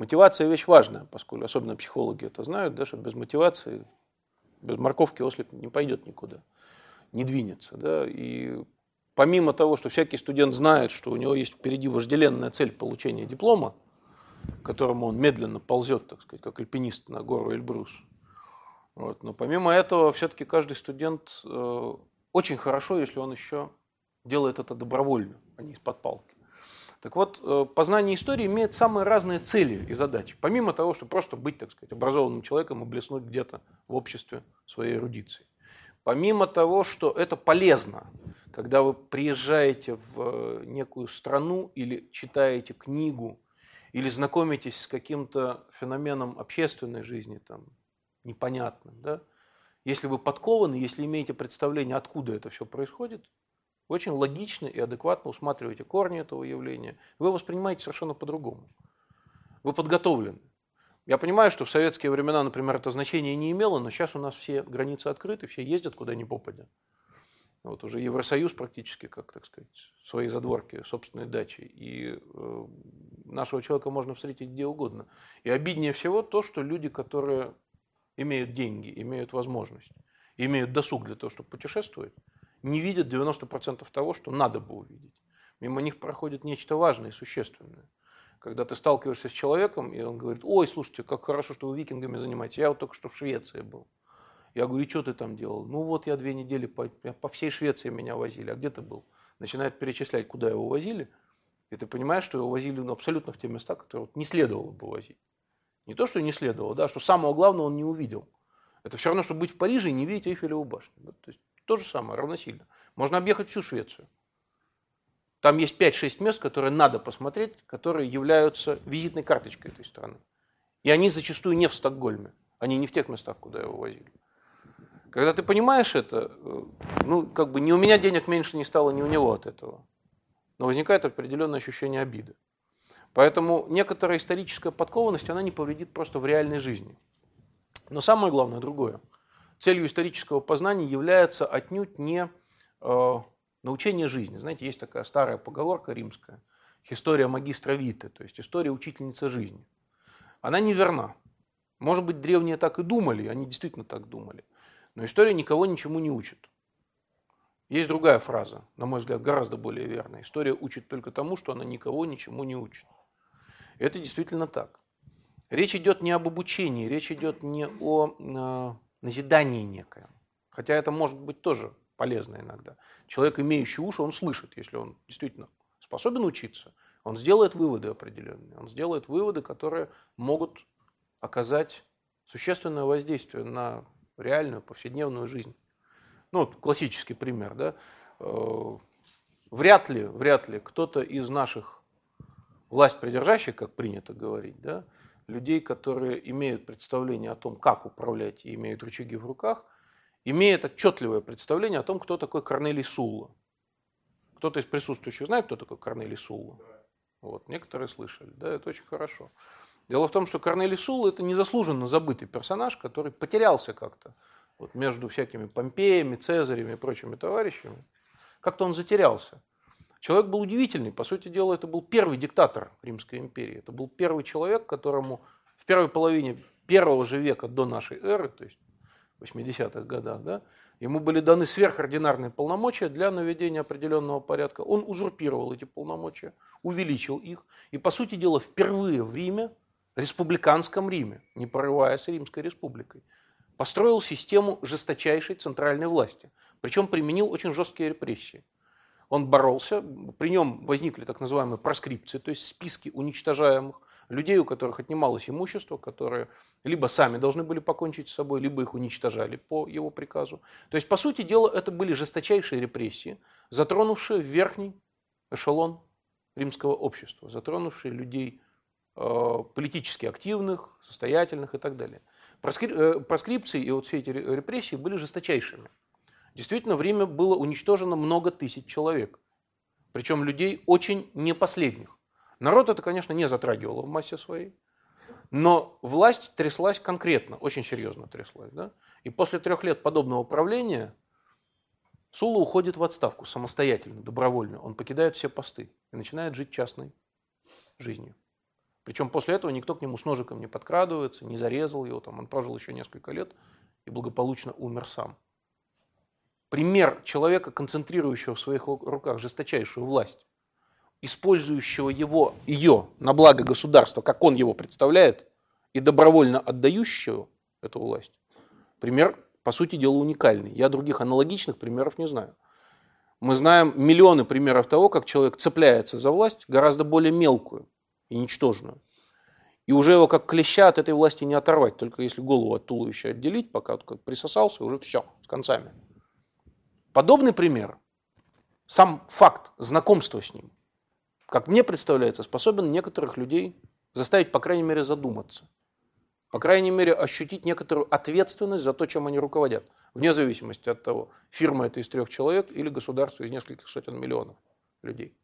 Мотивация вещь важная, поскольку особенно психологи это знают, да, что без мотивации, без морковки ослеп не пойдет никуда, не двинется. Да, и помимо того, что всякий студент знает, что у него есть впереди вожделенная цель получения диплома, к которому он медленно ползет, так сказать, как альпинист на гору Эльбрус. Вот. Но помимо этого, все-таки каждый студент э, очень хорошо, если он еще делает это добровольно, а не из-под палки. Так вот, э, познание истории имеет самые разные цели и задачи. Помимо того, что просто быть, так сказать, образованным человеком и блеснуть где-то в обществе своей эрудиции. Помимо того, что это полезно, когда вы приезжаете в э, некую страну или читаете книгу, или знакомитесь с каким-то феноменом общественной жизни, там, непонятным, да, если вы подкованы, если имеете представление, откуда это все происходит, вы очень логично и адекватно усматриваете корни этого явления, вы воспринимаете совершенно по-другому. Вы подготовлены. Я понимаю, что в советские времена, например, это значение не имело, но сейчас у нас все границы открыты, все ездят куда ни попадя. Вот уже Евросоюз практически, как так сказать, свои задворки, собственной дачи. И э, нашего человека можно встретить где угодно. И обиднее всего то, что люди, которые имеют деньги, имеют возможность, имеют досуг для того, чтобы путешествовать, не видят 90% того, что надо бы увидеть. Мимо них проходит нечто важное и существенное. Когда ты сталкиваешься с человеком, и он говорит, ой, слушайте, как хорошо, что вы викингами занимаетесь, я вот только что в Швеции был. Я говорю, и что ты там делал? Ну вот я две недели по, по всей Швеции меня возили. А где ты был? Начинает перечислять, куда его возили. И ты понимаешь, что его возили ну, абсолютно в те места, которые вот не следовало бы возить. Не то, что не следовало, да, что самого главного он не увидел. Это все равно, что быть в Париже и не видеть Эйфелеву башню. Да? То есть то же самое, равносильно. Можно объехать всю Швецию. Там есть 5-6 мест, которые надо посмотреть, которые являются визитной карточкой этой страны. И они зачастую не в Стокгольме. Они не в тех местах, куда его возили. Когда ты понимаешь это, э, ну, как бы ни у меня денег меньше не стало, ни у него от этого. Но возникает определенное ощущение обиды. Поэтому некоторая историческая подкованность, она не повредит просто в реальной жизни. Но самое главное другое. Целью исторического познания является отнюдь не э, научение жизни. Знаете, есть такая старая поговорка римская. История магистра Виты, то есть история учительницы жизни. Она неверна. Может быть, древние так и думали, они действительно так думали. Но история никого ничему не учит. Есть другая фраза, на мой взгляд, гораздо более верная. История учит только тому, что она никого ничему не учит. Это действительно так. Речь идет не об обучении, речь идет не о назидании некоем. Хотя это может быть тоже полезно иногда. Человек, имеющий уши, он слышит, если он действительно способен учиться, он сделает выводы определенные. Он сделает выводы, которые могут оказать существенное воздействие на реальную повседневную жизнь. Ну, вот классический пример, да. Э, вряд ли, вряд ли кто-то из наших власть придержащих, как принято говорить, да, людей, которые имеют представление о том, как управлять и имеют рычаги в руках, имеет отчетливое представление о том, кто такой Корнелий Сулла. Кто-то из присутствующих знает, кто такой Корнелий Сулла? Вот, некоторые слышали, да, это очень хорошо. Дело в том, что Корнелий Сул это незаслуженно забытый персонаж, который потерялся как-то вот между всякими Помпеями, Цезарями и прочими товарищами. Как-то он затерялся. Человек был удивительный. По сути дела, это был первый диктатор Римской империи. Это был первый человек, которому в первой половине первого же века до нашей эры, то есть в 80-х годах, да, ему были даны сверхординарные полномочия для наведения определенного порядка. Он узурпировал эти полномочия, увеличил их. И, по сути дела, впервые в Риме республиканском Риме, не порываясь Римской республикой, построил систему жесточайшей центральной власти. Причем применил очень жесткие репрессии. Он боролся, при нем возникли так называемые проскрипции, то есть списки уничтожаемых людей, у которых отнималось имущество, которые либо сами должны были покончить с собой, либо их уничтожали по его приказу. То есть, по сути дела, это были жесточайшие репрессии, затронувшие верхний эшелон римского общества, затронувшие людей Э, политически активных, состоятельных и так далее. Э, проскрипции и вот все эти репрессии были жесточайшими. Действительно, в Риме было уничтожено много тысяч человек. Причем людей очень не последних. Народ это, конечно, не затрагивало в массе своей. Но власть тряслась конкретно, очень серьезно тряслась. Да? И после трех лет подобного правления Сула уходит в отставку самостоятельно, добровольно. Он покидает все посты и начинает жить частной жизнью. Причем после этого никто к нему с ножиком не подкрадывается, не зарезал его, там, он прожил еще несколько лет и благополучно умер сам. Пример человека, концентрирующего в своих руках жесточайшую власть, использующего его, ее на благо государства, как он его представляет, и добровольно отдающего эту власть, пример, по сути дела, уникальный. Я других аналогичных примеров не знаю. Мы знаем миллионы примеров того, как человек цепляется за власть, гораздо более мелкую и ничтожную. И уже его как клеща от этой власти не оторвать, только если голову от туловища отделить, пока он присосался, уже все, с концами. Подобный пример, сам факт знакомства с ним, как мне представляется, способен некоторых людей заставить, по крайней мере, задуматься. По крайней мере, ощутить некоторую ответственность за то, чем они руководят. Вне зависимости от того, фирма это из трех человек или государство из нескольких сотен миллионов людей.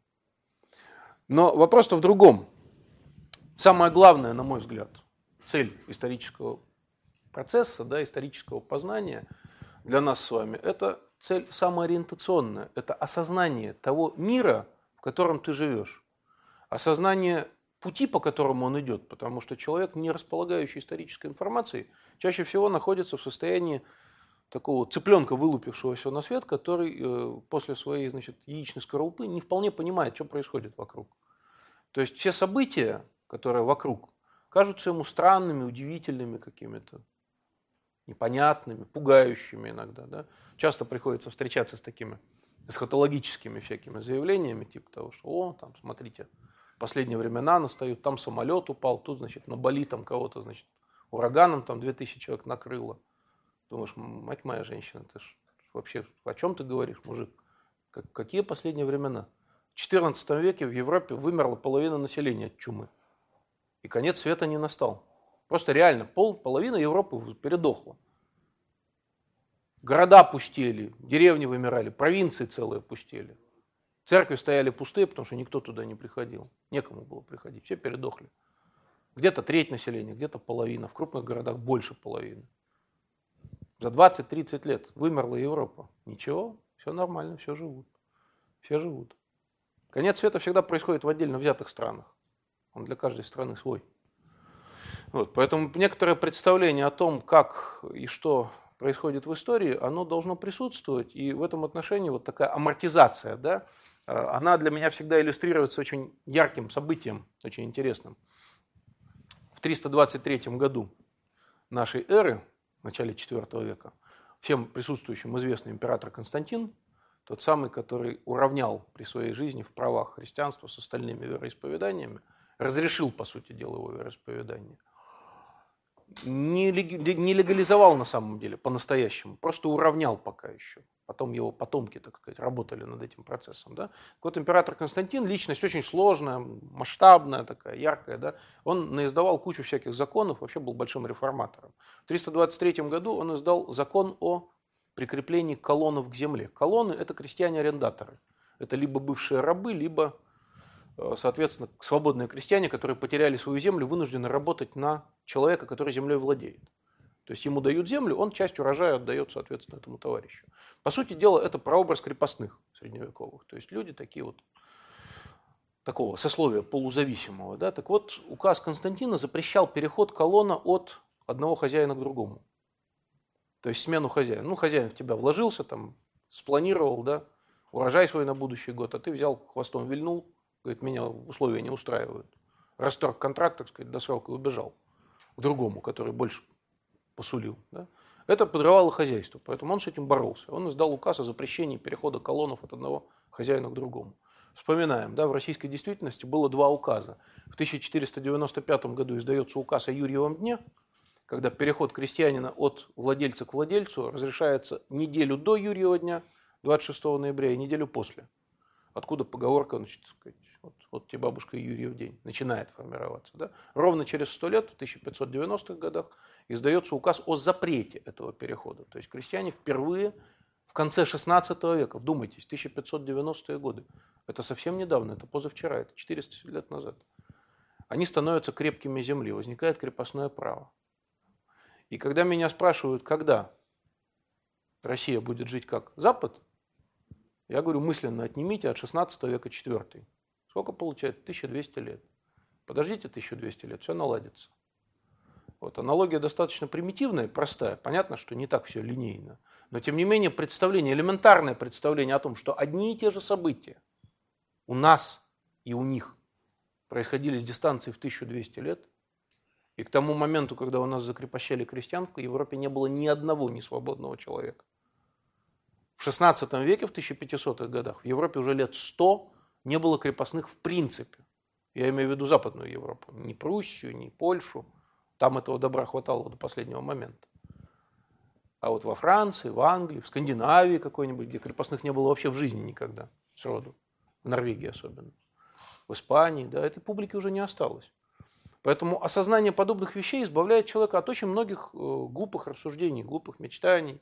Но вопрос-то в другом. Самое главное, на мой взгляд, цель исторического процесса, да, исторического познания для нас с вами, это цель самоориентационная, это осознание того мира, в котором ты живешь, осознание пути, по которому он идет, потому что человек, не располагающий исторической информацией, чаще всего находится в состоянии такого цыпленка, вылупившегося на свет, который э, после своей значит, яичной скорлупы не вполне понимает, что происходит вокруг. То есть все события, которые вокруг, кажутся ему странными, удивительными какими-то непонятными, пугающими иногда. Да? Часто приходится встречаться с такими эсхатологическими всякими заявлениями, типа того, что, о, там, смотрите, последние времена настают, там самолет упал, тут, значит, на Бали там кого-то, значит, ураганом там 2000 человек накрыло. Думаешь, мать моя женщина, ты ж вообще о чем ты говоришь, мужик? Как, какие последние времена? В 14 веке в Европе вымерла половина населения от чумы. И конец света не настал. Просто реально пол, половина Европы передохла. Города пустели, деревни вымирали, провинции целые пустели. Церкви стояли пустые, потому что никто туда не приходил. Некому было приходить, все передохли. Где-то треть населения, где-то половина, в крупных городах больше половины. За 20-30 лет вымерла Европа. Ничего, все нормально, все живут. Все живут. Конец света всегда происходит в отдельно взятых странах. Он для каждой страны свой. Вот, поэтому некоторое представление о том, как и что происходит в истории, оно должно присутствовать. И в этом отношении вот такая амортизация, да, э, она для меня всегда иллюстрируется очень ярким событием, очень интересным. В 323 году нашей эры, в начале IV века, всем присутствующим известный император Константин, тот самый, который уравнял при своей жизни в правах христианства с остальными вероисповеданиями, разрешил, по сути дела, его вероисповедание – не легализовал на самом деле по-настоящему, просто уравнял пока еще. Потом его потомки, так сказать, работали над этим процессом. Да? Вот император Константин, личность очень сложная, масштабная такая, яркая. Да? Он издавал кучу всяких законов, вообще был большим реформатором. В 323 году он издал закон о прикреплении колоннов к земле. Колонны – это крестьяне-арендаторы. Это либо бывшие рабы, либо соответственно, свободные крестьяне, которые потеряли свою землю, вынуждены работать на человека, который землей владеет. То есть ему дают землю, он часть урожая отдает, соответственно, этому товарищу. По сути дела, это прообраз крепостных средневековых. То есть люди такие вот такого сословия полузависимого. Да? Так вот, указ Константина запрещал переход колонна от одного хозяина к другому. То есть смену хозяина. Ну, хозяин в тебя вложился, там, спланировал, да, урожай свой на будущий год, а ты взял хвостом вильнул, Говорит, меня условия не устраивают. Расторг контракт, так сказать, до срока убежал к другому, который больше посулил. Да? Это подрывало хозяйство, поэтому он с этим боролся. Он издал указ о запрещении перехода колоннов от одного хозяина к другому. Вспоминаем, да, в российской действительности было два указа. В 1495 году издается указ о Юрьевом дне, когда переход крестьянина от владельца к владельцу разрешается неделю до Юрьева дня, 26 ноября, и неделю после. Откуда поговорка, значит, сказать, вот, вот тебе бабушка Юрьев день, начинает формироваться. Да? Ровно через сто лет, в 1590-х годах, издается указ о запрете этого перехода. То есть крестьяне впервые в конце 16 века, вдумайтесь, 1590-е годы, это совсем недавно, это позавчера, это 400 лет назад, они становятся крепкими земли, возникает крепостное право. И когда меня спрашивают, когда Россия будет жить как Запад, я говорю мысленно, отнимите от 16 века 4. Сколько получается? 1200 лет. Подождите 1200 лет, все наладится. Вот, аналогия достаточно примитивная, простая. Понятно, что не так все линейно. Но тем не менее представление, элементарное представление о том, что одни и те же события у нас и у них происходили с дистанции в 1200 лет, и к тому моменту, когда у нас закрепощали крестьян, в Европе не было ни одного несвободного человека. В 16 веке, в 1500-х годах, в Европе уже лет 100 не было крепостных в принципе. Я имею в виду Западную Европу, не Пруссию, не Польшу. Там этого добра хватало до последнего момента. А вот во Франции, в Англии, в Скандинавии какой-нибудь, где крепостных не было вообще в жизни никогда, сроду, в Норвегии особенно, в Испании, да, этой публики уже не осталось. Поэтому осознание подобных вещей избавляет человека от очень многих э, глупых рассуждений, глупых мечтаний,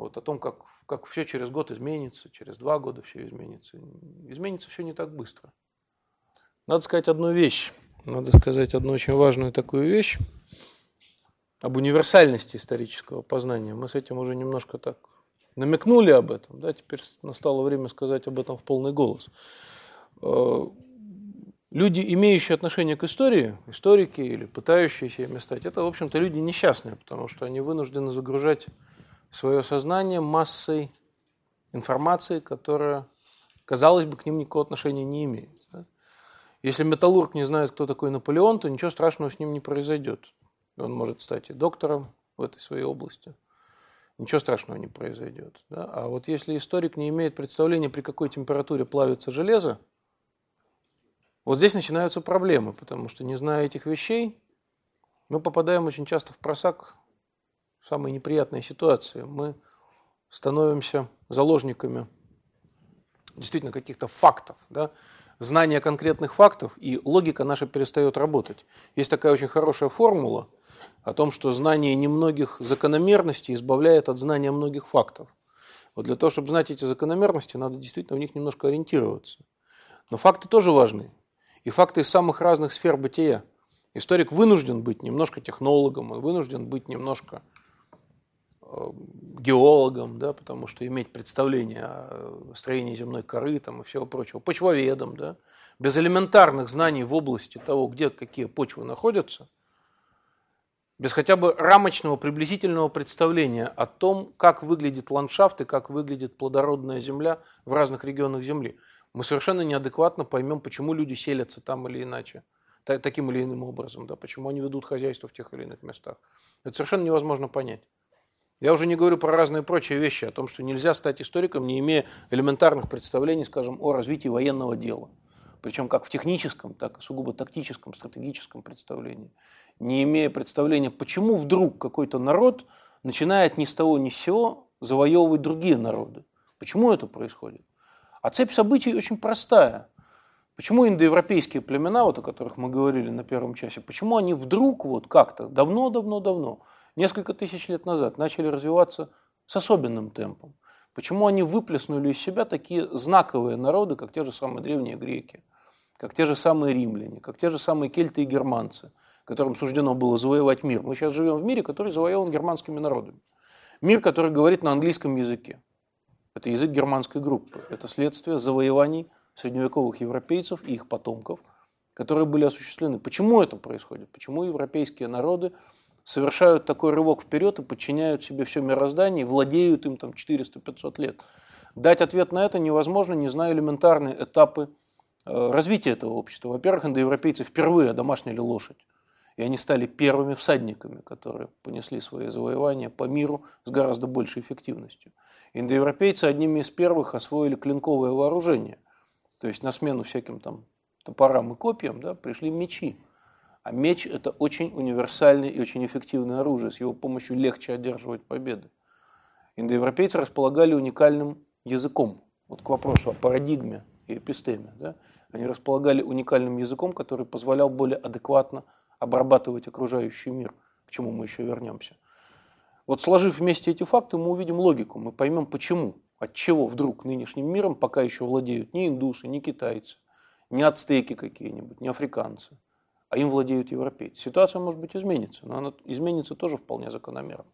вот, о том, как, как все через год изменится, через два года все изменится. Изменится все не так быстро. Надо сказать одну вещь. Надо сказать одну очень важную такую вещь об универсальности исторического познания. Мы с этим уже немножко так намекнули об этом. Да? Теперь настало время сказать об этом в полный голос. Э, люди, имеющие отношение к истории, историки или пытающиеся ими стать, это, в общем-то, люди несчастные, потому что они вынуждены загружать свое сознание массой информации, которая, казалось бы, к ним никакого отношения не имеет. Если металлург не знает, кто такой Наполеон, то ничего страшного с ним не произойдет. Он может стать и доктором в этой своей области. Ничего страшного не произойдет. Да? А вот если историк не имеет представления, при какой температуре плавится железо, вот здесь начинаются проблемы, потому что не зная этих вещей, мы попадаем очень часто в просак самые неприятные ситуации. Мы становимся заложниками действительно каких-то фактов. Да? Знание конкретных фактов и логика наша перестает работать. Есть такая очень хорошая формула о том, что знание немногих закономерностей избавляет от знания многих фактов. Вот для того, чтобы знать эти закономерности, надо действительно в них немножко ориентироваться. Но факты тоже важны. И факты из самых разных сфер бытия. Историк вынужден быть немножко технологом, он вынужден быть немножко геологом, да, потому что иметь представление о строении земной коры там, и всего прочего, почвоведом, да, без элементарных знаний в области того, где какие почвы находятся, без хотя бы рамочного приблизительного представления о том, как выглядит ландшафт и как выглядит плодородная земля в разных регионах Земли, мы совершенно неадекватно поймем, почему люди селятся там или иначе, таким или иным образом, да, почему они ведут хозяйство в тех или иных местах. Это совершенно невозможно понять. Я уже не говорю про разные прочие вещи, о том, что нельзя стать историком, не имея элементарных представлений, скажем, о развитии военного дела. Причем как в техническом, так и сугубо тактическом, стратегическом представлении. Не имея представления, почему вдруг какой-то народ начинает ни с того ни с сего завоевывать другие народы. Почему это происходит? А цепь событий очень простая. Почему индоевропейские племена, вот о которых мы говорили на первом часе, почему они вдруг вот как-то давно-давно-давно несколько тысяч лет назад начали развиваться с особенным темпом. Почему они выплеснули из себя такие знаковые народы, как те же самые древние греки, как те же самые римляне, как те же самые кельты и германцы, которым суждено было завоевать мир. Мы сейчас живем в мире, который завоеван германскими народами. Мир, который говорит на английском языке. Это язык германской группы. Это следствие завоеваний средневековых европейцев и их потомков, которые были осуществлены. Почему это происходит? Почему европейские народы совершают такой рывок вперед и подчиняют себе все мироздание, владеют им там 400-500 лет. Дать ответ на это невозможно, не зная элементарные этапы э, развития этого общества. Во-первых, индоевропейцы впервые одомашнили лошадь. И они стали первыми всадниками, которые понесли свои завоевания по миру с гораздо большей эффективностью. Индоевропейцы одними из первых освоили клинковое вооружение. То есть на смену всяким там топорам и копьям да, пришли мечи. А меч – это очень универсальное и очень эффективное оружие. С его помощью легче одерживать победы. Индоевропейцы располагали уникальным языком. Вот к вопросу о парадигме и эпистеме. Да? Они располагали уникальным языком, который позволял более адекватно обрабатывать окружающий мир, к чему мы еще вернемся. Вот сложив вместе эти факты, мы увидим логику, мы поймем почему, от чего вдруг нынешним миром пока еще владеют не индусы, не китайцы, не ацтеки какие-нибудь, не африканцы, а им владеют европейцы. Ситуация, может быть, изменится, но она изменится тоже вполне закономерно.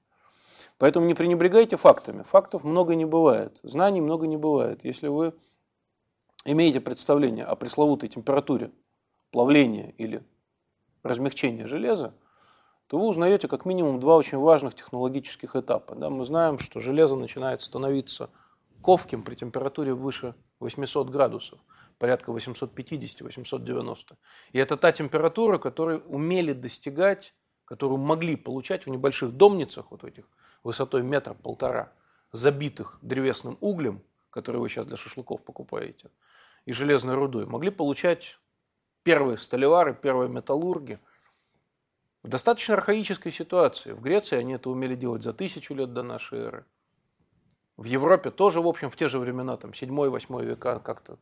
Поэтому не пренебрегайте фактами. Фактов много не бывает, знаний много не бывает. Если вы имеете представление о пресловутой температуре плавления или размягчения железа, то вы узнаете как минимум два очень важных технологических этапа. Да, мы знаем, что железо начинает становиться ковким при температуре выше 800 градусов, порядка 850-890. И это та температура, которую умели достигать, которую могли получать в небольших домницах, вот этих высотой метр-полтора, забитых древесным углем, который вы сейчас для шашлыков покупаете, и железной рудой, могли получать первые столевары, первые металлурги в достаточно архаической ситуации. В Греции они это умели делать за тысячу лет до нашей эры. В Европе тоже, в общем, в те же времена, там, 7-8 века как-то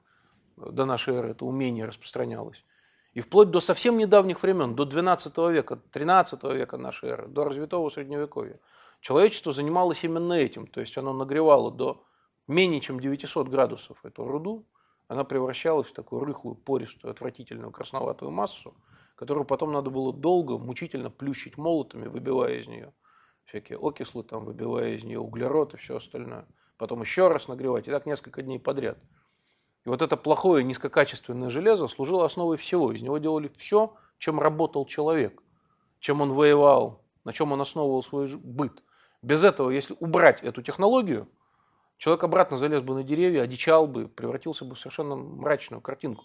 до нашей эры это умение распространялось. И вплоть до совсем недавних времен, до 12 века, 13 века нашей эры, до развитого средневековья, человечество занималось именно этим. То есть оно нагревало до менее чем 900 градусов эту руду, она превращалась в такую рыхлую, пористую, отвратительную красноватую массу, которую потом надо было долго, мучительно плющить молотами, выбивая из нее всякие окислы, там, выбивая из нее углерод и все остальное. Потом еще раз нагревать, и так несколько дней подряд. И вот это плохое низкокачественное железо служило основой всего. Из него делали все, чем работал человек, чем он воевал, на чем он основывал свой быт. Без этого, если убрать эту технологию, человек обратно залез бы на деревья, одичал бы, превратился бы в совершенно мрачную картинку.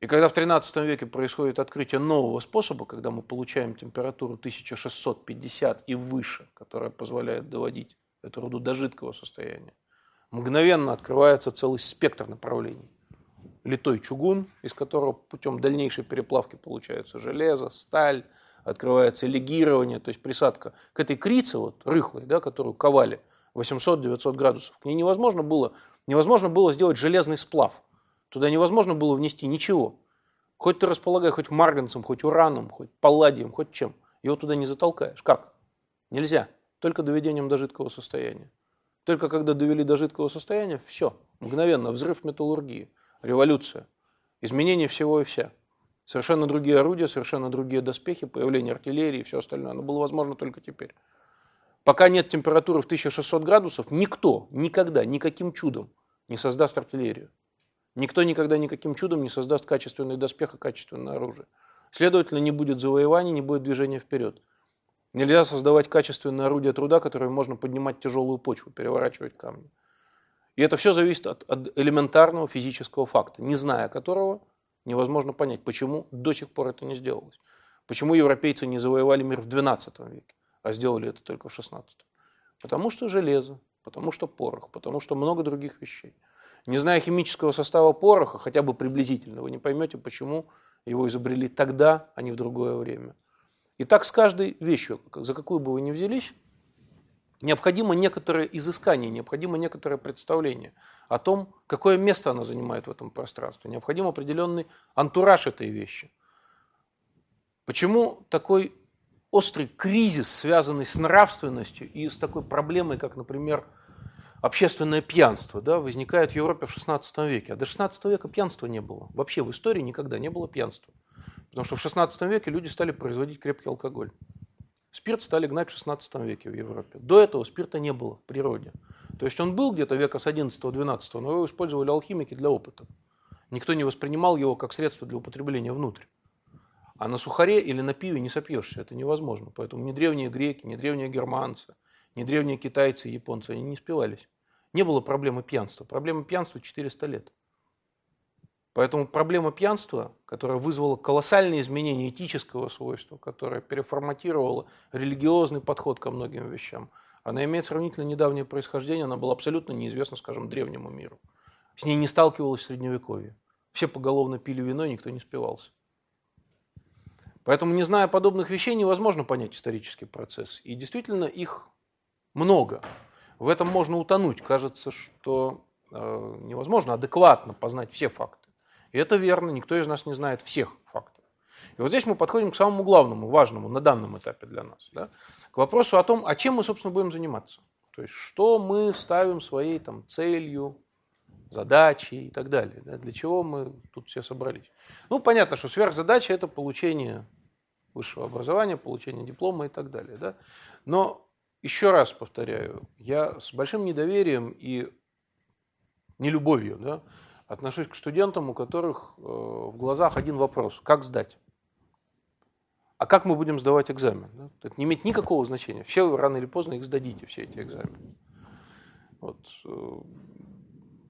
И когда в 13 веке происходит открытие нового способа, когда мы получаем температуру 1650 и выше, которая позволяет доводить эту руду до жидкого состояния, мгновенно открывается целый спектр направлений. Литой чугун, из которого путем дальнейшей переплавки получается железо, сталь, открывается легирование, то есть присадка к этой крице, вот, рыхлой, да, которую ковали 800-900 градусов. К ней невозможно было, невозможно было сделать железный сплав – Туда невозможно было внести ничего. Хоть ты располагай хоть марганцем, хоть ураном, хоть палладием, хоть чем. Его туда не затолкаешь. Как? Нельзя. Только доведением до жидкого состояния. Только когда довели до жидкого состояния, все. Мгновенно. Взрыв металлургии. Революция. Изменение всего и вся. Совершенно другие орудия, совершенно другие доспехи, появление артиллерии и все остальное. Оно было возможно только теперь. Пока нет температуры в 1600 градусов, никто никогда, никаким чудом не создаст артиллерию. Никто никогда никаким чудом не создаст качественный доспех и качественное оружие. Следовательно, не будет завоеваний, не будет движения вперед. Нельзя создавать качественное орудие труда, которое можно поднимать тяжелую почву, переворачивать камни. И это все зависит от, от элементарного физического факта, не зная которого невозможно понять, почему до сих пор это не сделалось. Почему европейцы не завоевали мир в XII веке, а сделали это только в XVI. Потому что железо, потому что порох, потому что много других вещей. Не зная химического состава пороха, хотя бы приблизительно, вы не поймете, почему его изобрели тогда, а не в другое время. И так с каждой вещью, за какую бы вы ни взялись, необходимо некоторое изыскание, необходимо некоторое представление о том, какое место она занимает в этом пространстве. Необходим определенный антураж этой вещи. Почему такой острый кризис, связанный с нравственностью и с такой проблемой, как, например, общественное пьянство да, возникает в Европе в XVI веке. А до XVI века пьянства не было. Вообще в истории никогда не было пьянства. Потому что в XVI веке люди стали производить крепкий алкоголь. Спирт стали гнать в XVI веке в Европе. До этого спирта не было в природе. То есть он был где-то века с 11-12, но его использовали алхимики для опыта. Никто не воспринимал его как средство для употребления внутрь. А на сухаре или на пиве не сопьешься, это невозможно. Поэтому ни древние греки, ни древние германцы, ни древние китайцы и японцы, они не спивались не было проблемы пьянства. Проблема пьянства 400 лет. Поэтому проблема пьянства, которая вызвала колоссальные изменения этического свойства, которая переформатировала религиозный подход ко многим вещам, она имеет сравнительно недавнее происхождение, она была абсолютно неизвестна, скажем, древнему миру. С ней не сталкивалось в Средневековье. Все поголовно пили вино, никто не спивался. Поэтому, не зная подобных вещей, невозможно понять исторический процесс. И действительно их много. В этом можно утонуть. Кажется, что э, невозможно адекватно познать все факты. И это верно, никто из нас не знает всех фактов. И вот здесь мы подходим к самому главному, важному на данном этапе для нас. Да? К вопросу о том, а чем мы, собственно, будем заниматься. То есть, что мы ставим своей там, целью, задачей и так далее. Да? Для чего мы тут все собрались. Ну, понятно, что сверхзадача – это получение высшего образования, получение диплома и так далее. Да? Но еще раз повторяю, я с большим недоверием и нелюбовью да, отношусь к студентам, у которых э, в глазах один вопрос. Как сдать? А как мы будем сдавать экзамен? Это не имеет никакого значения. Все рано или поздно их сдадите, все эти экзамены. Вот. Э,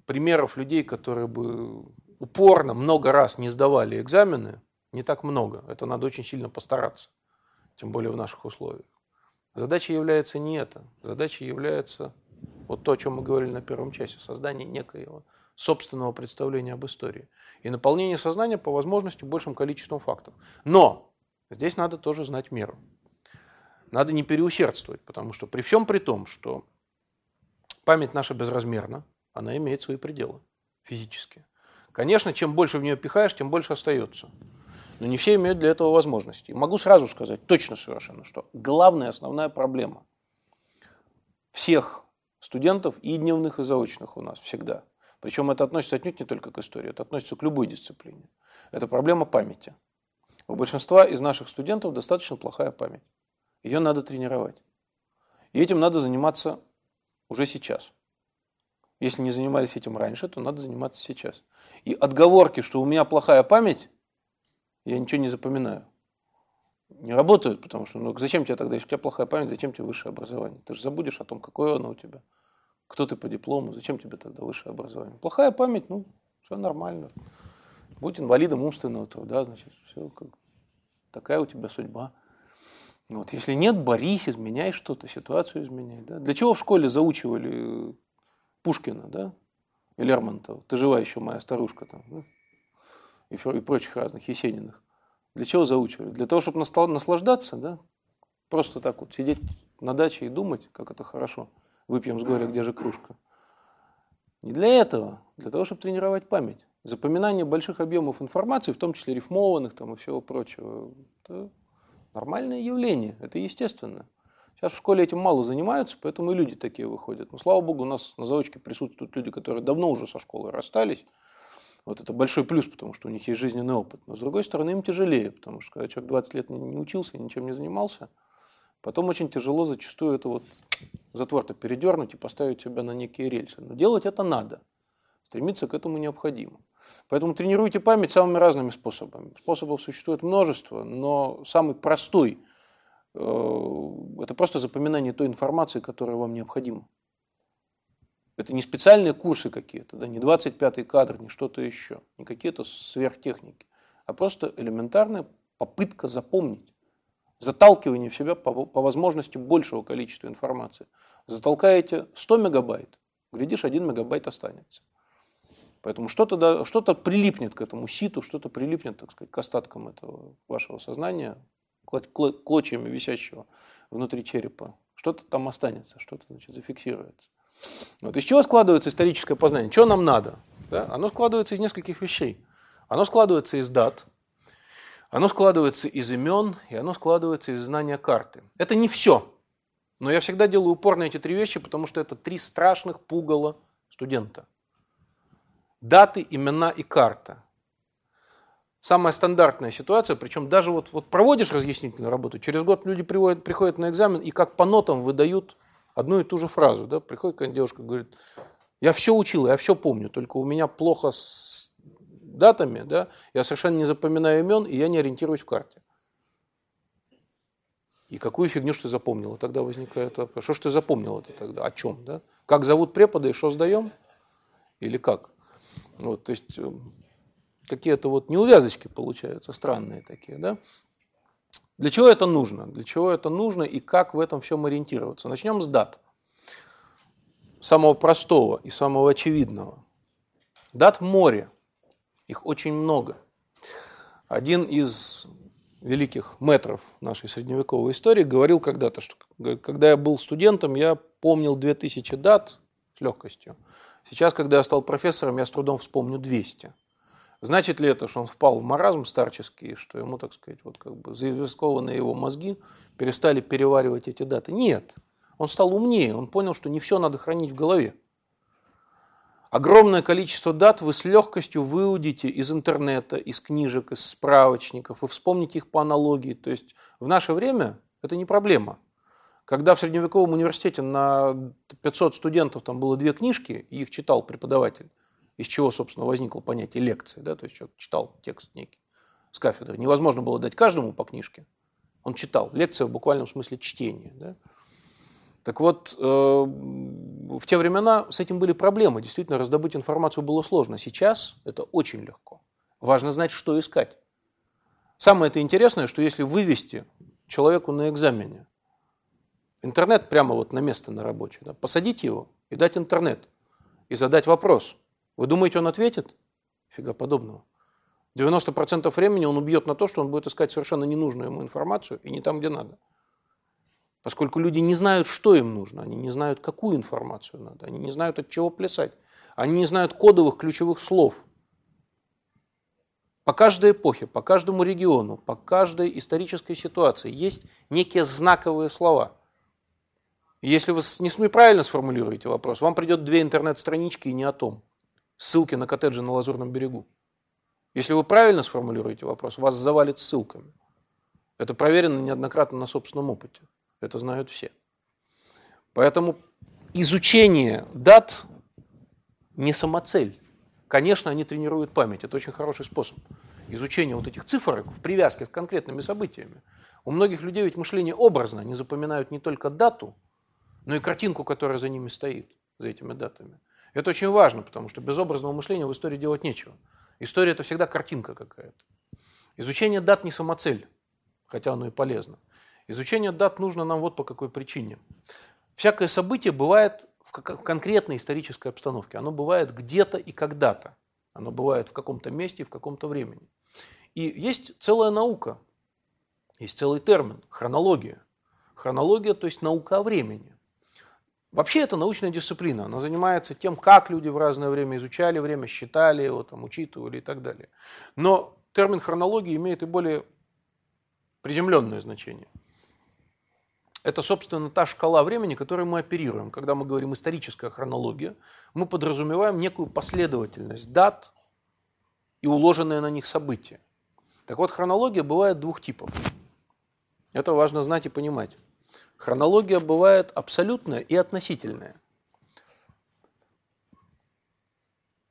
примеров людей, которые бы упорно много раз не сдавали экзамены, не так много. Это надо очень сильно постараться, тем более в наших условиях. Задача является не это. Задача является вот то, о чем мы говорили на первом часе, создание некоего собственного представления об истории. И наполнение сознания по возможности большим количеством фактов. Но здесь надо тоже знать меру. Надо не переусердствовать, потому что при всем при том, что память наша безразмерна, она имеет свои пределы физические. Конечно, чем больше в нее пихаешь, тем больше остается. Но не все имеют для этого возможности. И могу сразу сказать, точно совершенно, что главная, основная проблема всех студентов и дневных, и заочных у нас всегда. Причем это относится отнюдь не только к истории, это относится к любой дисциплине. Это проблема памяти. У большинства из наших студентов достаточно плохая память. Ее надо тренировать. И этим надо заниматься уже сейчас. Если не занимались этим раньше, то надо заниматься сейчас. И отговорки, что у меня плохая память, я ничего не запоминаю. Не работают, потому что ну, зачем тебе тогда, если у тебя плохая память, зачем тебе высшее образование? Ты же забудешь о том, какое оно у тебя, кто ты по диплому, зачем тебе тогда высшее образование? Плохая память, ну, все нормально. Будь инвалидом умственного, то, да, значит, все, как, такая у тебя судьба. Вот. Если нет, борись, изменяй что-то, ситуацию изменяй. Да? Для чего в школе заучивали Пушкина, да? И Лермонтова? Ты жива еще, моя старушка там. Да? и, и прочих разных Есениных. Для чего заучивали? Для того, чтобы наслаждаться, да? Просто так вот сидеть на даче и думать, как это хорошо. Выпьем с горя, где же кружка. Не для этого, для того, чтобы тренировать память. Запоминание больших объемов информации, в том числе рифмованных там, и всего прочего, это нормальное явление, это естественно. Сейчас в школе этим мало занимаются, поэтому и люди такие выходят. Но слава богу, у нас на заочке присутствуют люди, которые давно уже со школы расстались, вот это большой плюс, потому что у них есть жизненный опыт. Но с другой стороны, им тяжелее, потому что когда человек 20 лет не учился, ничем не занимался, потом очень тяжело зачастую это вот затвор-то передернуть и поставить себя на некие рельсы. Но делать это надо. Стремиться к этому необходимо. Поэтому тренируйте память самыми разными способами. Способов существует множество, но самый простой э, – это просто запоминание той информации, которая вам необходима. Это не специальные курсы какие-то, да, не 25-й кадр, не что-то еще, не какие-то сверхтехники, а просто элементарная попытка запомнить. Заталкивание в себя по, по возможности большего количества информации. Затолкаете 100 мегабайт, глядишь, 1 мегабайт останется. Поэтому что-то да, что прилипнет к этому ситу, что-то прилипнет, так сказать, к остаткам этого вашего сознания, клочьями висящего внутри черепа. Что-то там останется, что-то значит, зафиксируется. Вот из чего складывается историческое познание? Что нам надо? Да? Оно складывается из нескольких вещей. Оно складывается из дат, оно складывается из имен, и оно складывается из знания карты. Это не все. Но я всегда делаю упор на эти три вещи, потому что это три страшных пугала студента. Даты, имена и карта. Самая стандартная ситуация, причем даже вот, вот проводишь разъяснительную работу, через год люди приводят, приходят на экзамен и как по нотам выдают одну и ту же фразу. Да? Приходит какая-нибудь девушка говорит, я все учила, я все помню, только у меня плохо с датами, да? я совершенно не запоминаю имен, и я не ориентируюсь в карте. И какую фигню что ты запомнила? Тогда возникает вопрос. Что ж ты запомнил это тогда? О чем? Да? Как зовут препода и что сдаем? Или как? Вот, то есть э, какие-то вот неувязочки получаются, странные такие. Да? Для чего это нужно? Для чего это нужно и как в этом всем ориентироваться? Начнем с дат. Самого простого и самого очевидного. Дат море. Их очень много. Один из великих метров нашей средневековой истории говорил когда-то, что когда я был студентом, я помнил 2000 дат с легкостью. Сейчас, когда я стал профессором, я с трудом вспомню 200. Значит ли это, что он впал в маразм старческий, что ему, так сказать, вот как бы заинвескованные его мозги перестали переваривать эти даты? Нет. Он стал умнее, он понял, что не все надо хранить в голове. Огромное количество дат вы с легкостью выудите из интернета, из книжек, из справочников и вспомните их по аналогии. То есть в наше время это не проблема. Когда в средневековом университете на 500 студентов там было две книжки, и их читал преподаватель, из чего, собственно, возникло понятие лекции, да, то есть человек читал текст некий с кафедры. Невозможно было дать каждому по книжке. Он читал. Лекция в буквальном смысле чтения. Да? Так вот, э, в те времена с этим были проблемы. Действительно, раздобыть информацию было сложно. Сейчас это очень легко. Важно знать, что искать. Самое это интересное, что если вывести человеку на экзамене интернет прямо вот на место на рабочее, да, посадить его и дать интернет, и задать вопрос, вы думаете, он ответит? Фига подобного. 90% времени он убьет на то, что он будет искать совершенно ненужную ему информацию и не там, где надо. Поскольку люди не знают, что им нужно, они не знают, какую информацию надо, они не знают, от чего плясать, они не знают кодовых ключевых слов. По каждой эпохе, по каждому региону, по каждой исторической ситуации есть некие знаковые слова. Если вы неправильно сформулируете вопрос, вам придет две интернет-странички и не о том. Ссылки на коттеджи на Лазурном берегу. Если вы правильно сформулируете вопрос, вас завалит ссылками. Это проверено неоднократно на собственном опыте. Это знают все. Поэтому изучение дат не самоцель. Конечно, они тренируют память. Это очень хороший способ. Изучение вот этих цифр в привязке с конкретными событиями. У многих людей ведь мышление образно. Они запоминают не только дату, но и картинку, которая за ними стоит, за этими датами. Это очень важно, потому что без образного мышления в истории делать нечего. История это всегда картинка какая-то. Изучение дат не самоцель, хотя оно и полезно. Изучение дат нужно нам вот по какой причине. Всякое событие бывает в конкретной исторической обстановке. Оно бывает где-то и когда-то. Оно бывает в каком-то месте и в каком-то времени. И есть целая наука, есть целый термин – хронология. Хронология, то есть наука о времени. Вообще это научная дисциплина. Она занимается тем, как люди в разное время изучали время, считали его, там, учитывали и так далее. Но термин хронология имеет и более приземленное значение. Это, собственно, та шкала времени, которой мы оперируем. Когда мы говорим историческая хронология, мы подразумеваем некую последовательность дат и уложенные на них события. Так вот, хронология бывает двух типов. Это важно знать и понимать. Хронология бывает абсолютная и относительная.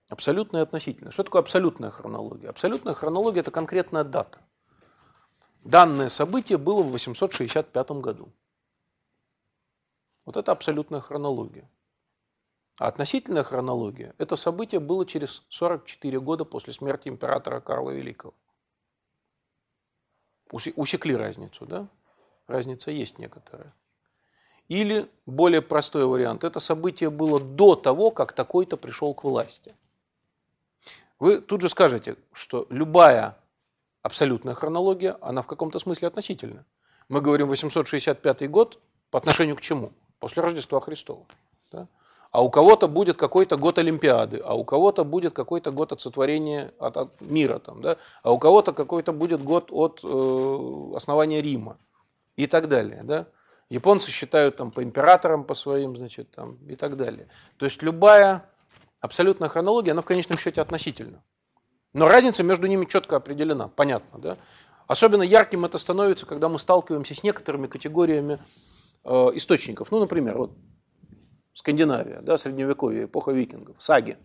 Абсолютная и относительная. Что такое абсолютная хронология? Абсолютная хронология – это конкретная дата. Данное событие было в 865 году. Вот это абсолютная хронология. А относительная хронология – это событие было через 44 года после смерти императора Карла Великого. Усекли разницу, да? Разница есть некоторая. Или более простой вариант. Это событие было до того, как такой-то пришел к власти. Вы тут же скажете, что любая абсолютная хронология, она в каком-то смысле относительна. Мы говорим 865 год по отношению к чему? После Рождества Христова. Да? А у кого-то будет какой-то год Олимпиады, а у кого-то будет какой-то год от сотворения от, от мира, там, да? а у кого-то какой-то будет год от э, основания Рима и так далее. Да? Японцы считают там по императорам, по своим, значит, там и так далее. То есть любая абсолютная хронология, она в конечном счете относительна. Но разница между ними четко определена, понятно, да? Особенно ярким это становится, когда мы сталкиваемся с некоторыми категориями источников. Ну, например, вот Скандинавия, да, Средневековье, эпоха викингов, саги.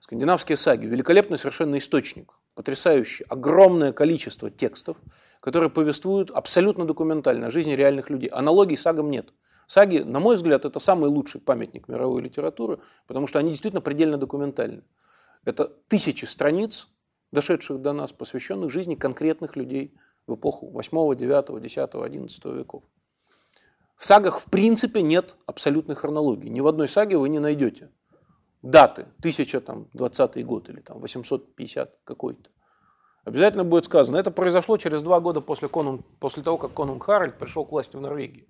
Скандинавские саги, великолепный совершенно источник, потрясающий, огромное количество текстов, которые повествуют абсолютно документально о жизни реальных людей. Аналогий сагам нет. Саги, на мой взгляд, это самый лучший памятник мировой литературы, потому что они действительно предельно документальны. Это тысячи страниц, дошедших до нас, посвященных жизни конкретных людей в эпоху 8, 9, 10, 11 веков. В сагах в принципе нет абсолютной хронологии. Ни в одной саге вы не найдете даты 1020 год или там 850 какой-то. Обязательно будет сказано, это произошло через два года после, конун, после того, как конунг Харальд пришел к власти в Норвегии.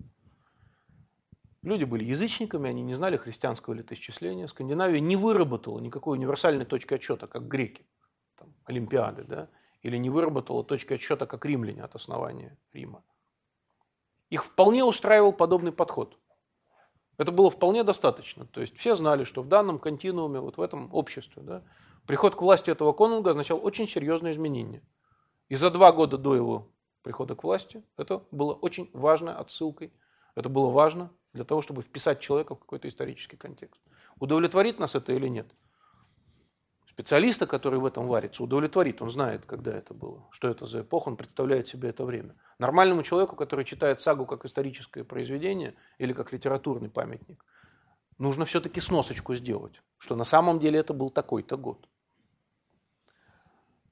Люди были язычниками, они не знали христианского летоисчисления. Скандинавия не выработала никакой универсальной точки отсчета, как греки, там, Олимпиады, да, или не выработала точки отсчета, как римляне от основания Рима. Их вполне устраивал подобный подход. Это было вполне достаточно. То есть все знали, что в данном континууме, вот в этом обществе, да, Приход к власти этого конунга означал очень серьезные изменения. И за два года до его прихода к власти это было очень важной отсылкой. Это было важно для того, чтобы вписать человека в какой-то исторический контекст. Удовлетворит нас это или нет? Специалиста, который в этом варится, удовлетворит. Он знает, когда это было, что это за эпоха, он представляет себе это время. Нормальному человеку, который читает сагу как историческое произведение или как литературный памятник, нужно все-таки сносочку сделать, что на самом деле это был такой-то год.